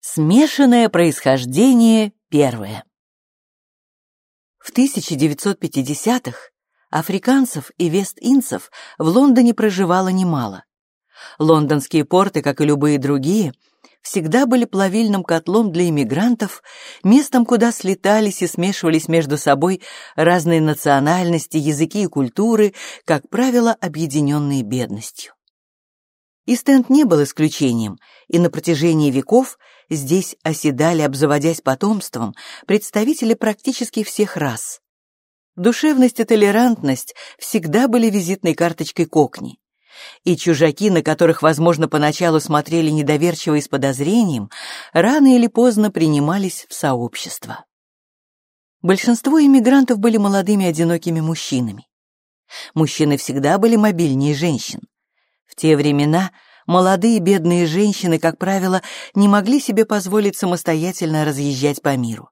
Смешанное происхождение первое. В 1950-х африканцев и вест-индцев в Лондоне проживало немало. Лондонские порты, как и любые другие, всегда были плавильным котлом для иммигрантов, местом, куда слетались и смешивались между собой разные национальности, языки и культуры, как правило, объединенные бедностью. Истенд не был исключением, и на протяжении веков здесь оседали, обзаводясь потомством, представители практически всех рас. Душевность и толерантность всегда были визитной карточкой Кокни. И чужаки, на которых, возможно, поначалу смотрели недоверчиво и с подозрением, рано или поздно принимались в сообщество. Большинство иммигрантов были молодыми одинокими мужчинами. Мужчины всегда были мобильнее женщин. В те времена молодые бедные женщины, как правило, не могли себе позволить самостоятельно разъезжать по миру.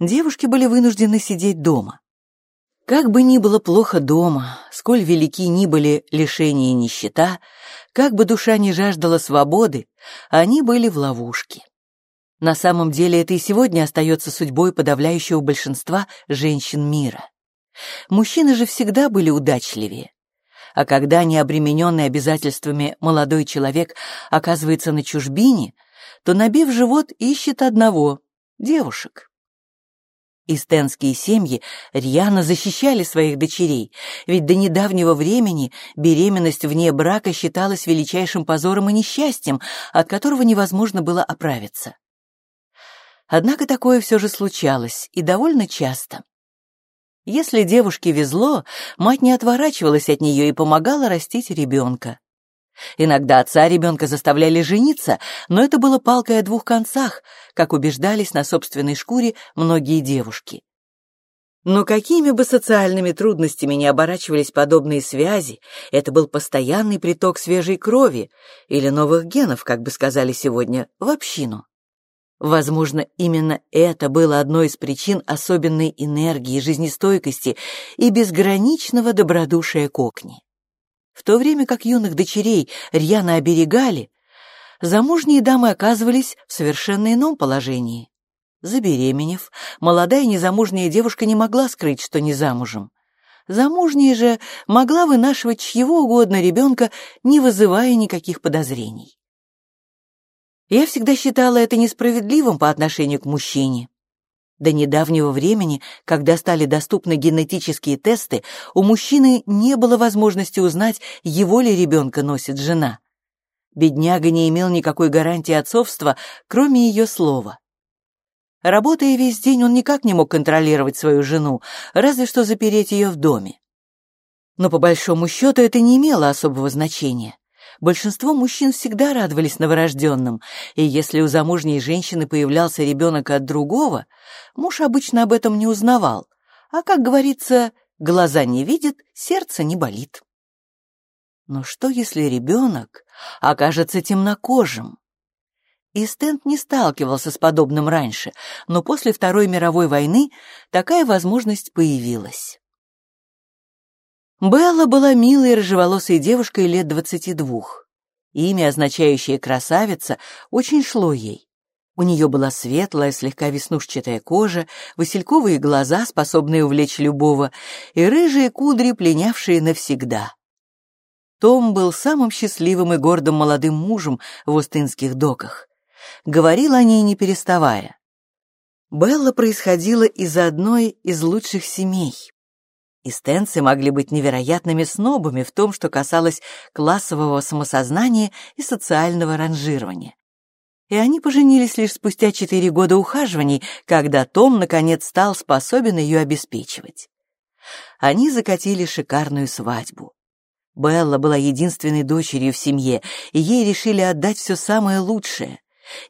Девушки были вынуждены сидеть дома. Как бы ни было плохо дома, сколь велики ни были лишения и нищета, как бы душа не жаждала свободы, они были в ловушке. На самом деле это и сегодня остается судьбой подавляющего большинства женщин мира. Мужчины же всегда были удачливее а когда необремененный обязательствами молодой человек оказывается на чужбине, то, набив живот, ищет одного — девушек. Истенские семьи рьяно защищали своих дочерей, ведь до недавнего времени беременность вне брака считалась величайшим позором и несчастьем, от которого невозможно было оправиться. Однако такое все же случалось, и довольно часто. Если девушке везло, мать не отворачивалась от нее и помогала растить ребенка. Иногда отца ребенка заставляли жениться, но это было палкой о двух концах, как убеждались на собственной шкуре многие девушки. Но какими бы социальными трудностями ни оборачивались подобные связи, это был постоянный приток свежей крови или новых генов, как бы сказали сегодня, в общину. Возможно, именно это было одной из причин особенной энергии, жизнестойкости и безграничного добродушия Кокни. В то время как юных дочерей рьяно оберегали, замужние дамы оказывались в совершенно ином положении. Забеременев, молодая незамужняя девушка не могла скрыть, что не замужем. Замужняя же могла вынашивать чьего угодно ребенка, не вызывая никаких подозрений. Я всегда считала это несправедливым по отношению к мужчине. До недавнего времени, когда стали доступны генетические тесты, у мужчины не было возможности узнать, его ли ребенка носит жена. Бедняга не имел никакой гарантии отцовства, кроме ее слова. Работая весь день, он никак не мог контролировать свою жену, разве что запереть ее в доме. Но по большому счету это не имело особого значения большинство мужчин всегда радовались новорожденным, и если у замужней женщины появлялся ребенок от другого, муж обычно об этом не узнавал, а, как говорится, глаза не видят, сердце не болит. Но что, если ребенок окажется темнокожим? И Стент не сталкивался с подобным раньше, но после Второй мировой войны такая возможность появилась. Белла была милой рыжеволосой девушкой лет двадцати двух. Имя, означающее «красавица», очень шло ей. У нее была светлая, слегка веснушчатая кожа, васильковые глаза, способные увлечь любого, и рыжие кудри, пленявшие навсегда. Том был самым счастливым и гордым молодым мужем в Устынских доках. Говорил о ней не переставая. Белла происходила из одной из лучших семей. Истенцы могли быть невероятными снобами в том, что касалось классового самосознания и социального ранжирования. И они поженились лишь спустя четыре года ухаживаний, когда Том, наконец, стал способен ее обеспечивать. Они закатили шикарную свадьбу. Белла была единственной дочерью в семье, и ей решили отдать все самое лучшее.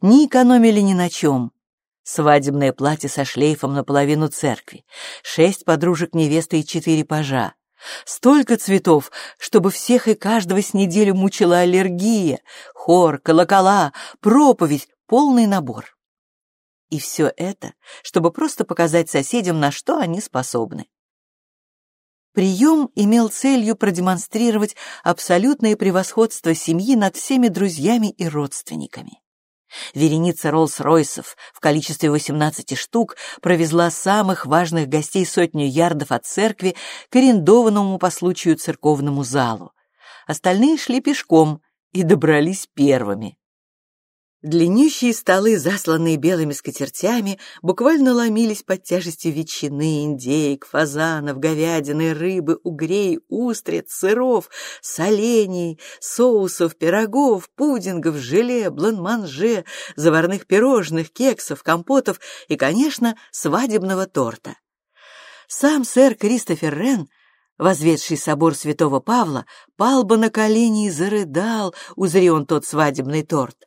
Не экономили ни на чем, свадебное платье со шлейфом наполовину церкви, шесть подружек невесты и четыре пажа. Столько цветов, чтобы всех и каждого с неделю мучила аллергия, хор, колокола, проповедь, полный набор. И все это, чтобы просто показать соседям, на что они способны. Прием имел целью продемонстрировать абсолютное превосходство семьи над всеми друзьями и родственниками. Вереница Роллс-Ройсов в количестве 18 штук провезла самых важных гостей сотню ярдов от церкви к арендованному по случаю церковному залу. Остальные шли пешком и добрались первыми. Длиннющие столы, засланные белыми скатертями, буквально ломились под тяжестью ветчины, индейк, фазанов, говядины, рыбы, угрей, устриц, сыров, солений, соусов, пирогов, пудингов, желе, бланманже, заварных пирожных, кексов, компотов и, конечно, свадебного торта. Сам сэр Кристофер Рен возведший собор святого Павла, пал бы на колени и зарыдал, узри он тот свадебный торт.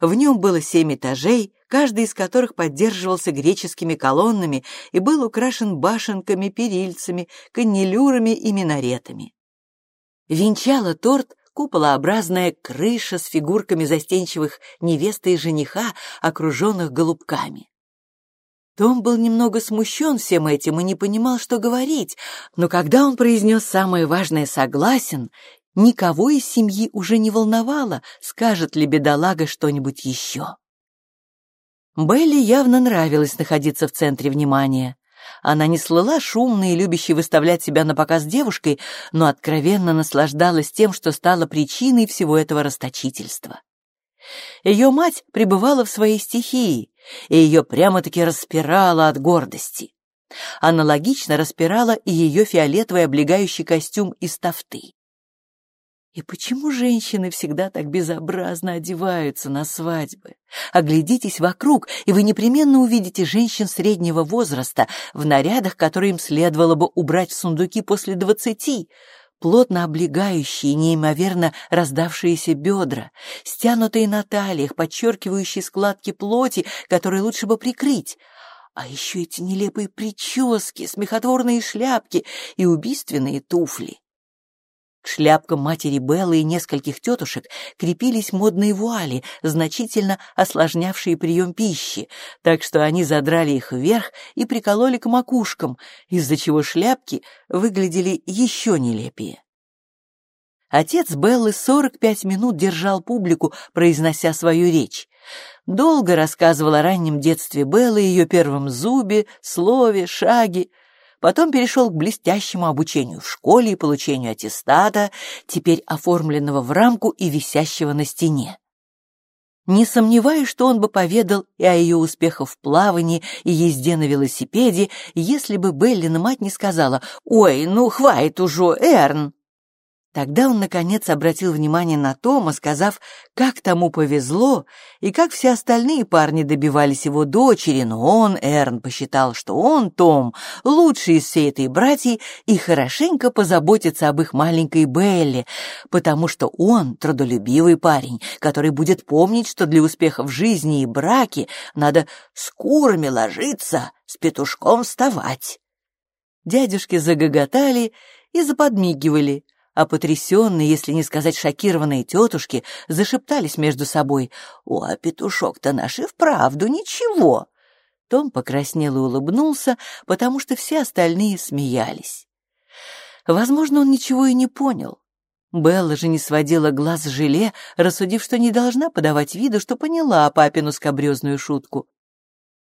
В нем было семь этажей, каждый из которых поддерживался греческими колоннами и был украшен башенками, перильцами, каннелюрами и минаретами. Венчала торт куполообразная крыша с фигурками застенчивых невесты и жениха, окруженных голубками. Том был немного смущен всем этим и не понимал, что говорить, но когда он произнес самое важное «согласен», Никого из семьи уже не волновало, скажет ли бедолага что-нибудь еще. Белли явно нравилось находиться в центре внимания. Она не слыла шумной и любящей выставлять себя на показ девушкой, но откровенно наслаждалась тем, что стала причиной всего этого расточительства. Ее мать пребывала в своей стихии, и ее прямо-таки распирала от гордости. Аналогично распирала и ее фиолетовый облегающий костюм из тафты. И почему женщины всегда так безобразно одеваются на свадьбы? Оглядитесь вокруг, и вы непременно увидите женщин среднего возраста в нарядах, которые им следовало бы убрать в сундуки после двадцати, плотно облегающие, неимоверно раздавшиеся бедра, стянутые на талиях, подчеркивающие складки плоти, которые лучше бы прикрыть, а еще эти нелепые прически, смехотворные шляпки и убийственные туфли. К шляпкам матери Беллы и нескольких тетушек крепились модные вуали, значительно осложнявшие прием пищи, так что они задрали их вверх и прикололи к макушкам, из-за чего шляпки выглядели еще нелепее. Отец Беллы 45 минут держал публику, произнося свою речь. Долго рассказывал о раннем детстве Беллы, ее первом зубе, слове, шаге, Потом перешел к блестящему обучению в школе и получению аттестата, теперь оформленного в рамку и висящего на стене. Не сомневаюсь, что он бы поведал и о ее успехах в плавании и езде на велосипеде, если бы Беллина мать не сказала «Ой, ну хватит уже, Эрн!» Тогда он, наконец, обратил внимание на Тома, сказав, как тому повезло, и как все остальные парни добивались его дочери, но он, Эрн, посчитал, что он, Том, лучший из всей этой братьи и хорошенько позаботится об их маленькой Белле, потому что он трудолюбивый парень, который будет помнить, что для успеха в жизни и браке надо с курами ложиться, с петушком вставать. Дядюшки загоготали и заподмигивали, а потрясенные, если не сказать шокированные тетушки, зашептались между собой. «О, а петушок-то наш и вправду ничего!» Том покраснел и улыбнулся, потому что все остальные смеялись. Возможно, он ничего и не понял. Белла же не сводила глаз с желе, рассудив, что не должна подавать виду, что поняла папину скобрезную шутку.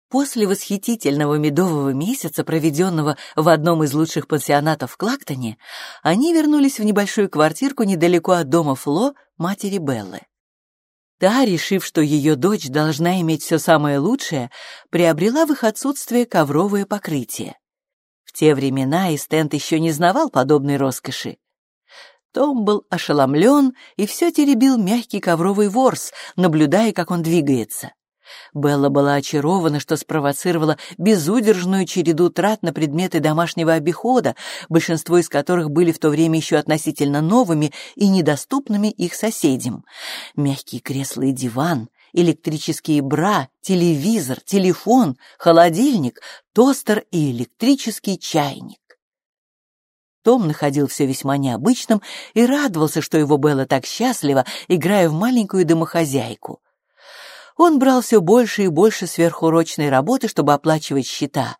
После восхитительного медового месяца, проведенного в одном из лучших пансионатов в Клактоне, они вернулись в небольшую квартирку недалеко от дома Фло, матери Беллы. Та, решив, что ее дочь должна иметь все самое лучшее, приобрела в их отсутствие ковровое покрытие. В те времена Истент еще не знавал подобной роскоши. Том был ошеломлен и все теребил мягкий ковровый ворс, наблюдая, как он двигается. Белла была очарована, что спровоцировала безудержную череду трат на предметы домашнего обихода, большинство из которых были в то время еще относительно новыми и недоступными их соседям. Мягкие кресла и диван, электрические бра, телевизор, телефон, холодильник, тостер и электрический чайник. Том находил все весьма необычным и радовался, что его Белла так счастлива, играя в маленькую домохозяйку. Он брал все больше и больше сверхурочной работы, чтобы оплачивать счета,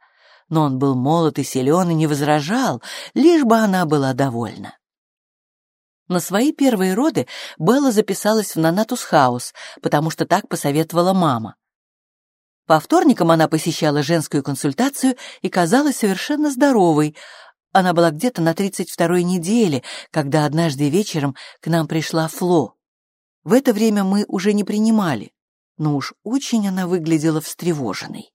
но он был молод и силен и не возражал, лишь бы она была довольна. На свои первые роды Белла записалась в Нанатус Хаус, потому что так посоветовала мама. По вторникам она посещала женскую консультацию и казалась совершенно здоровой. Она была где-то на 32-й неделе, когда однажды вечером к нам пришла Фло. В это время мы уже не принимали, но уж очень она выглядела встревоженной.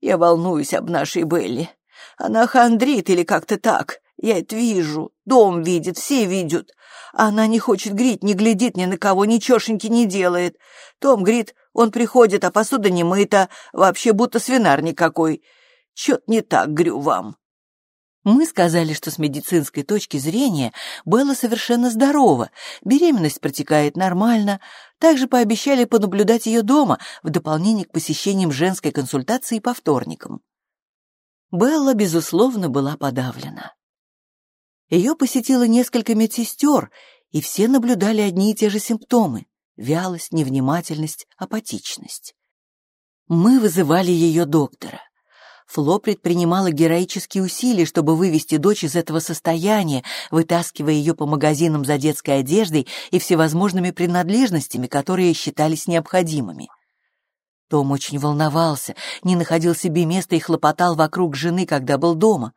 «Я волнуюсь об нашей Белли. Она хандрит или как-то так. Я это вижу. Дом видит, все видят. Она не хочет грить, не глядит ни на кого, ничешеньки не делает. Том грит, он приходит, а посуда не мыта, вообще будто свинар никакой. Чё-то не так, грю вам. Мы сказали, что с медицинской точки зрения Белла совершенно здорова, беременность протекает нормально, также пообещали понаблюдать ее дома в дополнение к посещениям женской консультации по вторникам. Белла, безусловно, была подавлена. Ее посетило несколько медсестер, и все наблюдали одни и те же симптомы — вялость, невнимательность, апатичность. Мы вызывали ее доктора. Фло предпринимала героические усилия, чтобы вывести дочь из этого состояния, вытаскивая ее по магазинам за детской одеждой и всевозможными принадлежностями, которые считались необходимыми. Том очень волновался, не находил себе места и хлопотал вокруг жены, когда был дома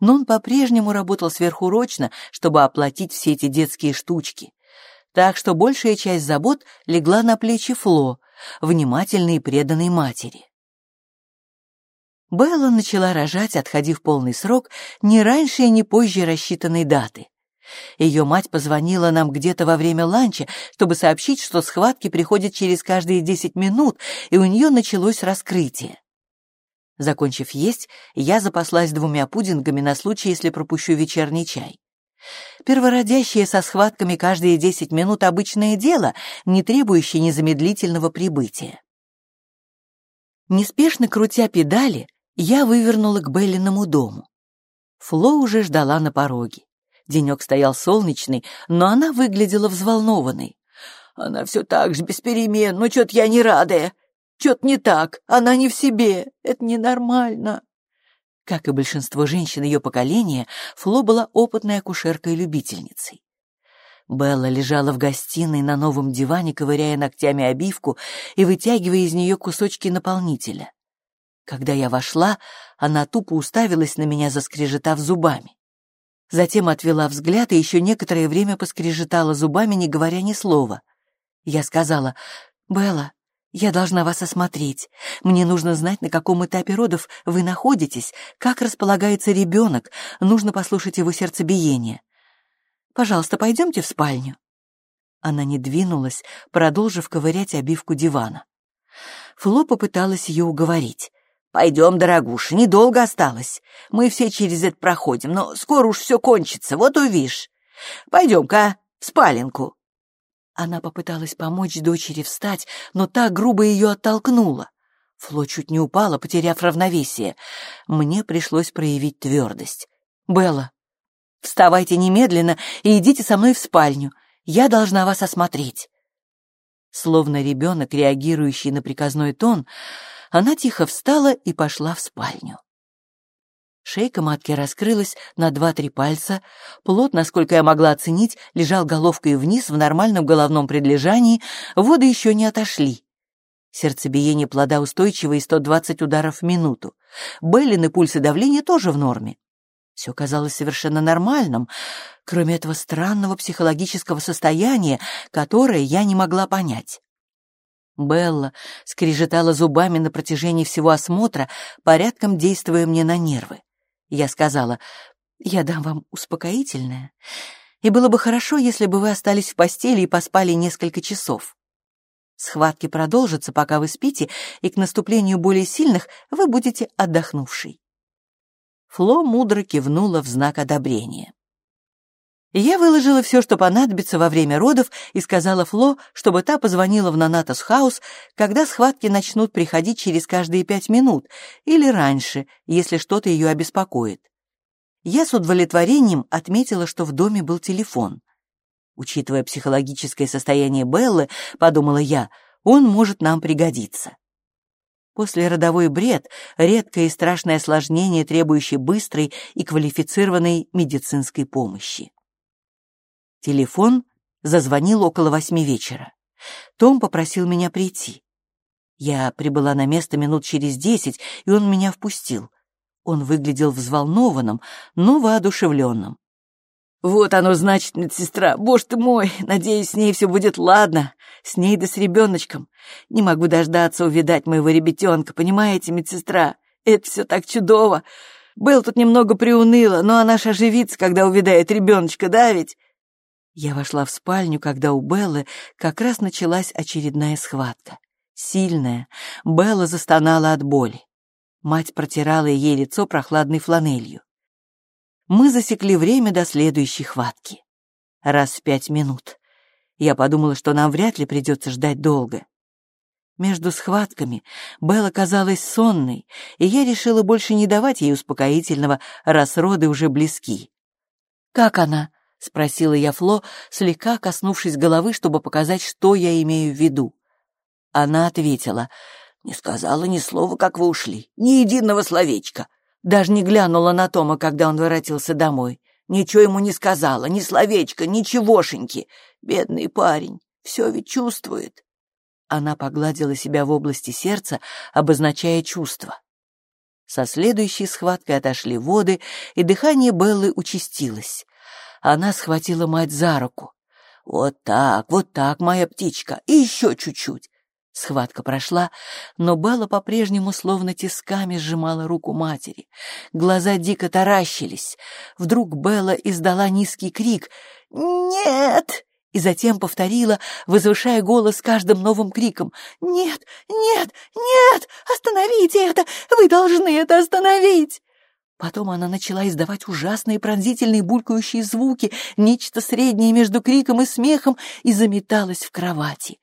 но он по-прежнему работал сверхурочно, чтобы оплатить все эти детские штучки. Так что большая часть забот легла на плечи Фло, внимательной и преданной матери. Белла начала рожать, отходив полный срок, не раньше и не позже рассчитанной даты. Ее мать позвонила нам где-то во время ланча, чтобы сообщить, что схватки приходят через каждые десять минут, и у нее началось раскрытие. Закончив есть, я запаслась двумя пудингами на случай, если пропущу вечерний чай. Первородящие со схватками каждые десять минут обычное дело, не требующее незамедлительного прибытия. Неспешно крутя педали, я вывернула к Беллиному дому. Фло уже ждала на пороге. Денек стоял солнечный, но она выглядела взволнованной. «Она все так же, без перемен, но что-то я не радая. Что-то не так, она не в себе, это ненормально. Как и большинство женщин ее поколения, Фло была опытной акушеркой и любительницей. Белла лежала в гостиной на новом диване, ковыряя ногтями обивку и вытягивая из нее кусочки наполнителя. Когда я вошла, она тупо уставилась на меня, заскрежетав зубами. Затем отвела взгляд и еще некоторое время поскрежетала зубами, не говоря ни слова. Я сказала, «Белла, я должна вас осмотреть. Мне нужно знать, на каком этапе родов вы находитесь, как располагается ребенок, нужно послушать его сердцебиение. Пожалуйста, пойдемте в спальню». Она не двинулась, продолжив ковырять обивку дивана. Фло попыталась ее уговорить. «Пойдем, дорогуша, недолго осталось. Мы все через это проходим, но скоро уж все кончится, вот увидишь. Пойдем-ка в спаленку». Она попыталась помочь дочери встать, но та грубо ее оттолкнула. Фло чуть не упала, потеряв равновесие. Мне пришлось проявить твердость. «Белла, вставайте немедленно и идите со мной в спальню. Я должна вас осмотреть». Словно ребенок, реагирующий на приказной тон, она тихо встала и пошла в спальню. Шейка матки раскрылась на два-три пальца. Плод, насколько я могла оценить, лежал головкой вниз в нормальном головном предлежании, воды еще не отошли. Сердцебиение плода устойчивое и 120 ударов в минуту. Беллины пульс и давление тоже в норме. Все казалось совершенно нормальным, кроме этого странного психологического состояния, которое я не могла понять. Белла скрежетала зубами на протяжении всего осмотра, порядком действуя мне на нервы. Я сказала, я дам вам успокоительное, и было бы хорошо, если бы вы остались в постели и поспали несколько часов. Схватки продолжатся, пока вы спите, и к наступлению более сильных вы будете отдохнувшей. Фло мудро кивнула в знак одобрения. Я выложила все, что понадобится во время родов, и сказала Фло, чтобы та позвонила в Нанатос Хаус, когда схватки начнут приходить через каждые пять минут или раньше, если что-то ее обеспокоит. Я с удовлетворением отметила, что в доме был телефон. Учитывая психологическое состояние Беллы, подумала я, он может нам пригодиться. После родовой бред — редкое и страшное осложнение, требующее быстрой и квалифицированной медицинской помощи. Телефон зазвонил около восьми вечера. Том попросил меня прийти. Я прибыла на место минут через десять, и он меня впустил. Он выглядел взволнованным, но воодушевленным. «Вот оно значит, медсестра, боже ты мой, надеюсь, с ней все будет ладно, с ней да с ребеночком. Не могу дождаться увидать моего ребятенка, понимаете, медсестра? Это все так чудово. Белл тут немного приуныла, но она ж оживится, когда увидает ребеночка, да ведь?» Я вошла в спальню, когда у Беллы как раз началась очередная схватка. Сильная, Белла застонала от боли. Мать протирала ей лицо прохладной фланелью мы засекли время до следующей хватки. Раз в пять минут. Я подумала, что нам вряд ли придется ждать долго. Между схватками Белла казалась сонной, и я решила больше не давать ей успокоительного, раз роды уже близки. «Как она?» — спросила я Фло, слегка коснувшись головы, чтобы показать, что я имею в виду. Она ответила, «Не сказала ни слова, как вы ушли, ни единого словечка. Даже не глянула на Тома, когда он воротился домой. Ничего ему не сказала, ни словечка, ничегошеньки. Бедный парень, все ведь чувствует. Она погладила себя в области сердца, обозначая чувства. Со следующей схваткой отошли воды, и дыхание Беллы участилось. Она схватила мать за руку. «Вот так, вот так, моя птичка, и еще чуть-чуть. Схватка прошла, но Белла по-прежнему словно тисками сжимала руку матери. Глаза дико таращились. Вдруг Белла издала низкий крик «Нет!» и затем повторила, возвышая голос каждым новым криком «Нет! Нет! Нет! Остановите это! Вы должны это остановить!» Потом она начала издавать ужасные пронзительные булькающие звуки, нечто среднее между криком и смехом, и заметалась в кровати.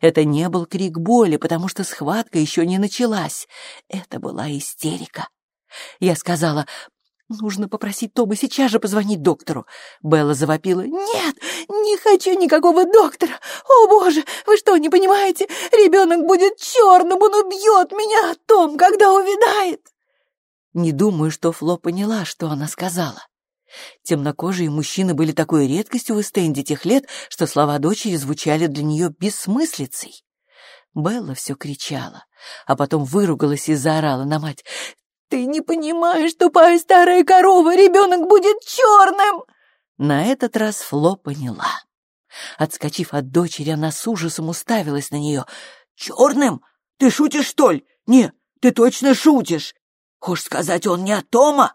Это не был крик боли, потому что схватка еще не началась. Это была истерика. Я сказала, «Нужно попросить Тома сейчас же позвонить доктору». Белла завопила, «Нет, не хочу никакого доктора! О, Боже, вы что, не понимаете? Ребенок будет черным, он убьет меня, Том, когда увидает!» Не думаю, что Фло поняла, что она сказала. Темнокожие мужчины были такой редкостью в Эстенде тех лет, что слова дочери звучали для нее бессмыслицей. Белла все кричала, а потом выругалась и заорала на мать. «Ты не понимаешь, тупая старая корова, ребенок будет черным!» На этот раз Фло поняла. Отскочив от дочери, она с ужасом уставилась на нее. «Черным? Ты шутишь, что ли? Не, ты точно шутишь! Хочешь сказать, он не от Тома?»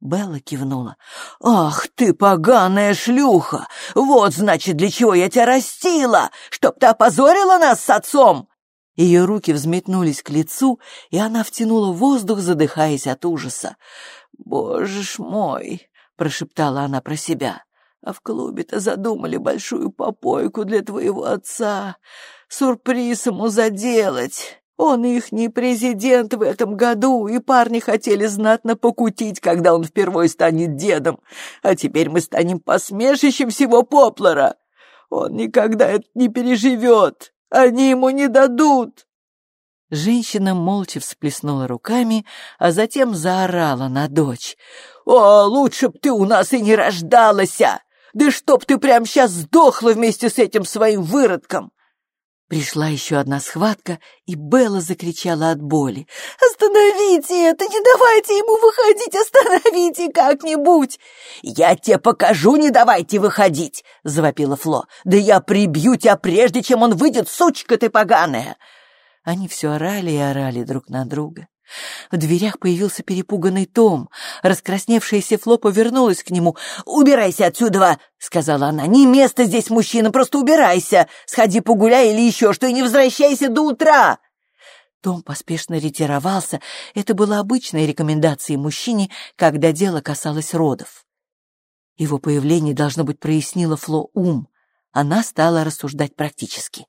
Белла кивнула. «Ах ты, поганая шлюха! Вот, значит, для чего я тебя растила! Чтоб ты опозорила нас с отцом!» Ее руки взметнулись к лицу, и она втянула воздух, задыхаясь от ужаса. «Боже ж мой!» — прошептала она про себя. «А в клубе-то задумали большую попойку для твоего отца. Сюрприз ему заделать. Он ихний президент в этом году, и парни хотели знатно покутить, когда он впервые станет дедом. А теперь мы станем посмешищем всего Поплора. Он никогда это не переживет. Они ему не дадут. Женщина молча всплеснула руками, а затем заорала на дочь. «О, лучше б ты у нас и не рождалась! Да чтоб ты прямо сейчас сдохла вместе с этим своим выродком! Пришла еще одна схватка, и Белла закричала от боли. «Остановите это! Не давайте ему выходить! Остановите как-нибудь!» «Я тебе покажу, не давайте выходить!» — завопила Фло. «Да я прибью тебя прежде, чем он выйдет, сучка ты поганая!» Они все орали и орали друг на друга. В дверях появился перепуганный Том. Раскрасневшаяся Фло повернулась к нему. «Убирайся отсюда!» — сказала она. «Не место здесь, мужчина, просто убирайся! Сходи погуляй или еще что, и не возвращайся до утра!» Том поспешно ретировался. Это была обычная рекомендация мужчине, когда дело касалось родов. Его появление, должно быть, прояснило Фло ум. Она стала рассуждать практически.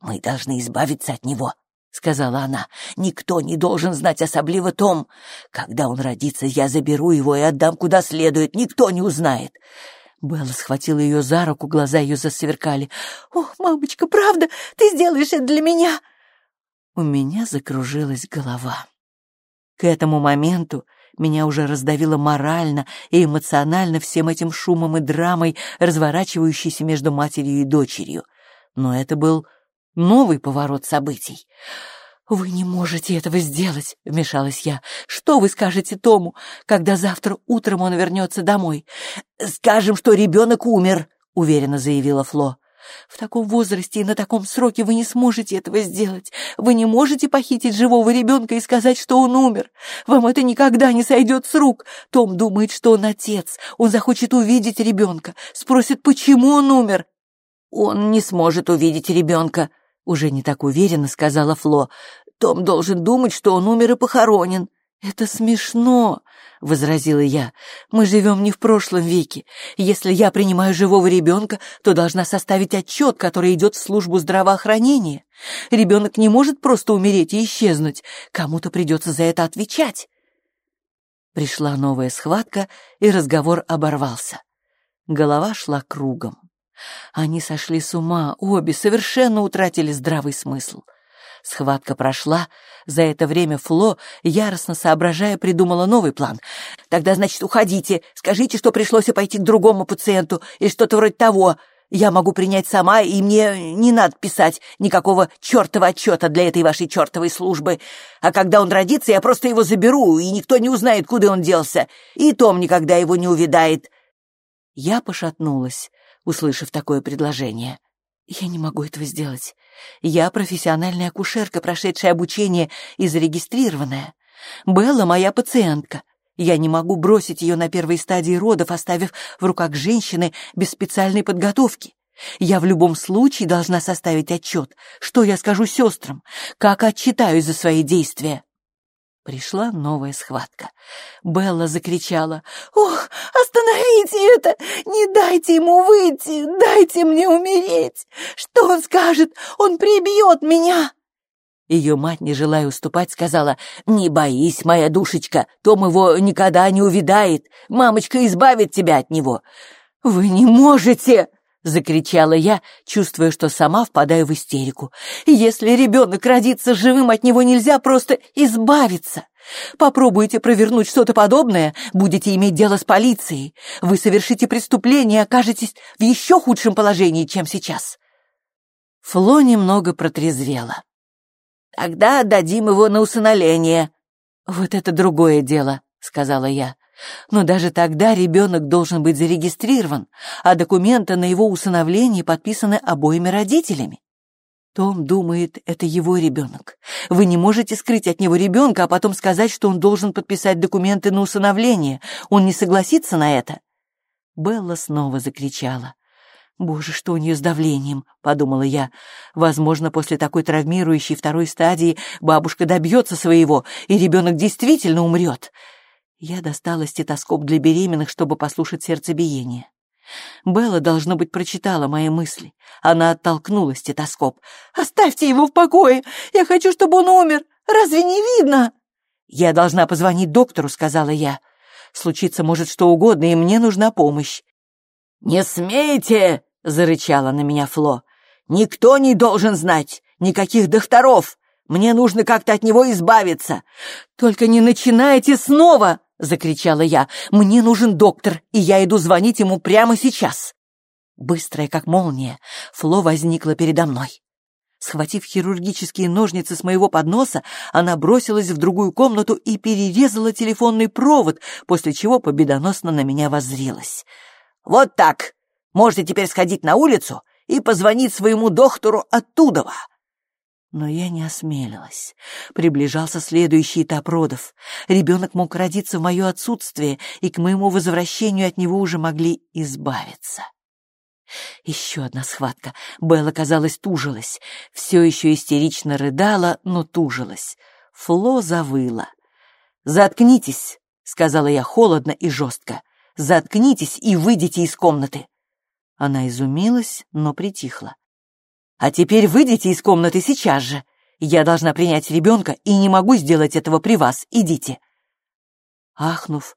«Мы должны избавиться от него», сказала она. «Никто не должен знать особливо Том. Когда он родится, я заберу его и отдам куда следует. Никто не узнает». Белла схватила ее за руку, глаза ее засверкали. «О, мамочка, правда? Ты сделаешь это для меня?» У меня закружилась голова. К этому моменту Меня уже раздавило морально и эмоционально всем этим шумом и драмой, разворачивающейся между матерью и дочерью. Но это был новый поворот событий. «Вы не можете этого сделать», — вмешалась я. «Что вы скажете Тому, когда завтра утром он вернется домой?» «Скажем, что ребенок умер», — уверенно заявила Фло. В таком возрасте и на таком сроке вы не сможете этого сделать. Вы не можете похитить живого ребенка и сказать, что он умер. Вам это никогда не сойдет с рук. Том думает, что он отец. Он захочет увидеть ребенка. Спросит, почему он умер. Он не сможет увидеть ребенка, уже не так уверенно сказала Фло. Том должен думать, что он умер и похоронен. «Это смешно», — возразила я. «Мы живем не в прошлом веке. Если я принимаю живого ребенка, то должна составить отчет, который идет в службу здравоохранения. Ребенок не может просто умереть и исчезнуть. Кому-то придется за это отвечать». Пришла новая схватка, и разговор оборвался. Голова шла кругом. Они сошли с ума, обе совершенно утратили здравый смысл. Схватка прошла. За это время Фло, яростно соображая, придумала новый план. «Тогда, значит, уходите. Скажите, что пришлось пойти к другому пациенту или что-то вроде того. Я могу принять сама, и мне не надо писать никакого чертова отчета для этой вашей чертовой службы. А когда он родится, я просто его заберу, и никто не узнает, куда он делся. И Том никогда его не увидает». Я пошатнулась, услышав такое предложение. «Я не могу этого сделать. Я профессиональная акушерка, прошедшая обучение и зарегистрированная. Белла моя пациентка. Я не могу бросить ее на первой стадии родов, оставив в руках женщины без специальной подготовки. Я в любом случае должна составить отчет, что я скажу сестрам, как отчитаюсь за свои действия. Пришла новая схватка. Белла закричала. «Ох, остановите это! Не дайте ему выйти! Дайте мне умереть! Что он скажет? Он прибьет меня!» Ее мать, не желая уступать, сказала, «Не боись, моя душечка, Том его никогда не увидает. Мамочка избавит тебя от него». «Вы не можете!» Закричала я, чувствуя, что сама впадаю в истерику. Если ребенок родится живым, от него нельзя просто избавиться. Попробуйте провернуть что-то подобное, будете иметь дело с полицией. Вы совершите преступление и окажетесь в еще худшем положении, чем сейчас. Фло немного протрезвела. Тогда отдадим его на усыновление. Вот это другое дело, сказала я. Но даже тогда ребенок должен быть зарегистрирован, а документы на его усыновление подписаны обоими родителями. Том думает, это его ребенок. Вы не можете скрыть от него ребенка, а потом сказать, что он должен подписать документы на усыновление. Он не согласится на это. Белла снова закричала. «Боже, что у нее с давлением?» — подумала я. «Возможно, после такой травмирующей второй стадии бабушка добьется своего, и ребенок действительно умрет. Я достала стетоскоп для беременных, чтобы послушать сердцебиение. Белла, должно быть, прочитала мои мысли. Она оттолкнула стетоскоп. «Оставьте его в покое! Я хочу, чтобы он умер! Разве не видно?» «Я должна позвонить доктору», — сказала я. «Случиться может что угодно, и мне нужна помощь». «Не смейте!» — зарычала на меня Фло. «Никто не должен знать! Никаких докторов! Мне нужно как-то от него избавиться! Только не начинайте снова!» — закричала я. «Мне нужен доктор, и я иду звонить ему прямо сейчас!» Быстрая, как молния, Фло возникла передо мной. Схватив хирургические ножницы с моего подноса, она бросилась в другую комнату и перерезала телефонный провод, после чего победоносно на меня воззрелась. «Вот так! Можете теперь сходить на улицу и позвонить своему доктору оттуда!» Но я не осмелилась. Приближался следующий этап родов. Ребенок мог родиться в мое отсутствие, и к моему возвращению от него уже могли избавиться. Еще одна схватка. Белла, казалось, тужилась. Все еще истерично рыдала, но тужилась. Фло завыла. «Заткнитесь!» — сказала я холодно и жестко. «Заткнитесь и выйдите из комнаты!» Она изумилась, но притихла. А теперь выйдите из комнаты сейчас же. Я должна принять ребенка и не могу сделать этого при вас. Идите. Ахнув,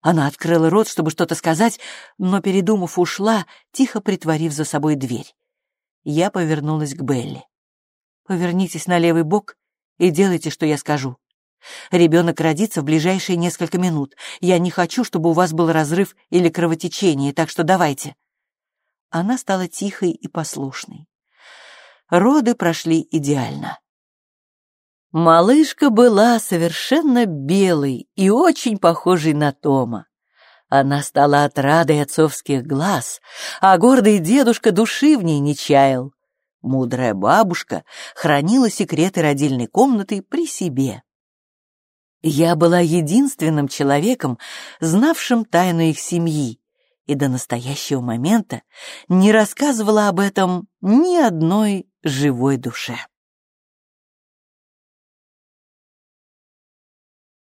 она открыла рот, чтобы что-то сказать, но, передумав, ушла, тихо притворив за собой дверь. Я повернулась к Белли. «Повернитесь на левый бок и делайте, что я скажу. Ребенок родится в ближайшие несколько минут. Я не хочу, чтобы у вас был разрыв или кровотечение, так что давайте». Она стала тихой и послушной. Роды прошли идеально. Малышка была совершенно белой и очень похожей на Тома. Она стала отрадой отцовских глаз, а гордый дедушка души в ней не чаял. Мудрая бабушка хранила секреты родильной комнаты при себе. Я была единственным человеком, знавшим тайну их семьи, и до настоящего момента не рассказывала об этом ни одной живой душе.